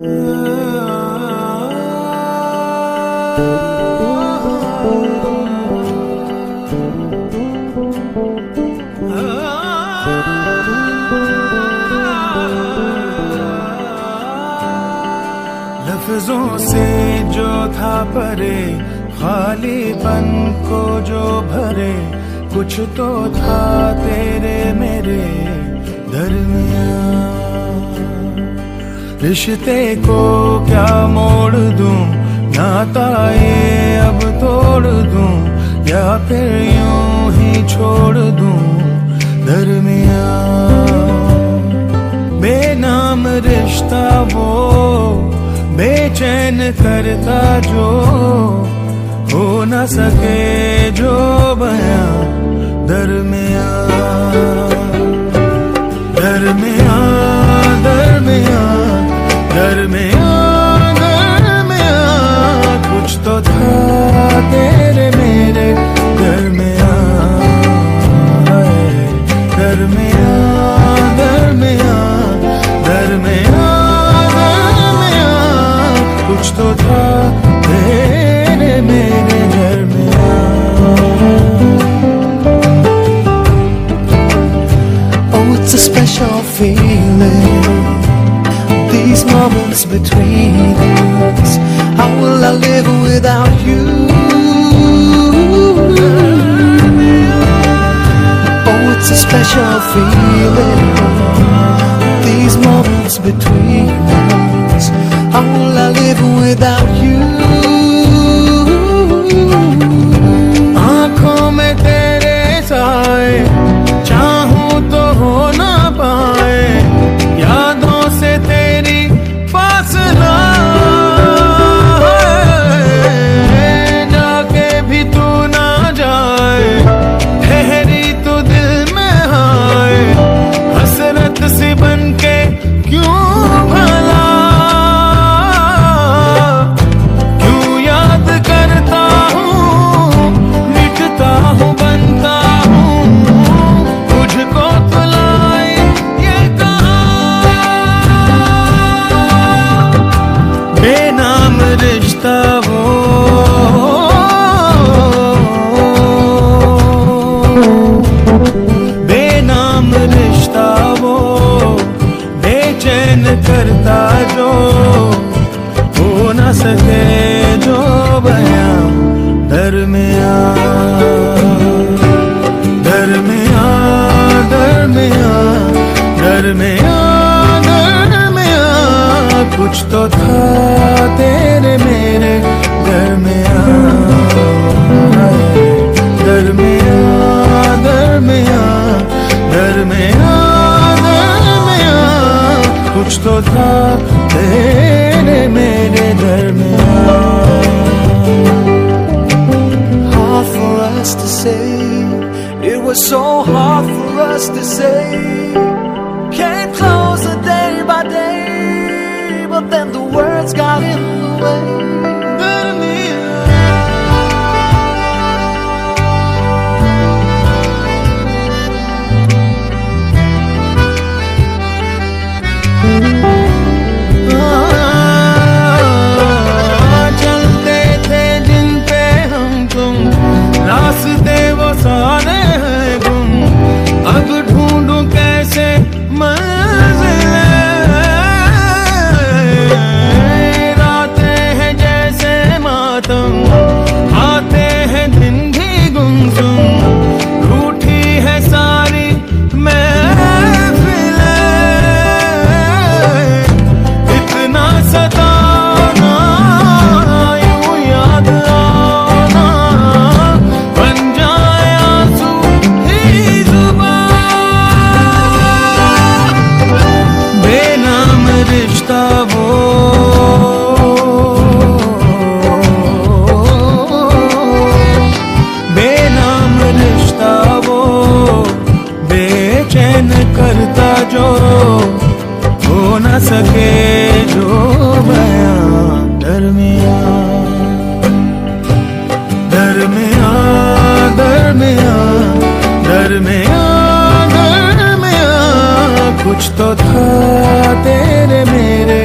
लफ्जों से जो था परे खाली पन को जो भरे, कुछ तो था तेरे मेरे दरमिया रिश्ते को क्या मोड़ दूँ? नाता ये अब तोड़ दूँ? या फिर यूँ ही छोड़ दूँ? दरमिया, बेनाम रिश्ता वो, बेचैन करता जो, हो न सके जो बया। दरमिया दरमिया दरमिया। दरमिया दरमिया between us. How will I live without you? Oh, it's a special feeling. These moments between us. How will I live without you? वो बेनाम रिश्ता वो बेचैन करता जो। कुछ तो था तेरे मेरे दरमिया hard for us to say. It was so hard for us to say. Came closer day by day, but then the words got in the way. for. सके जो बया दरमिया दरमिया दरमिया दरमिया दरमिया कुछ तो था तेरे मेरे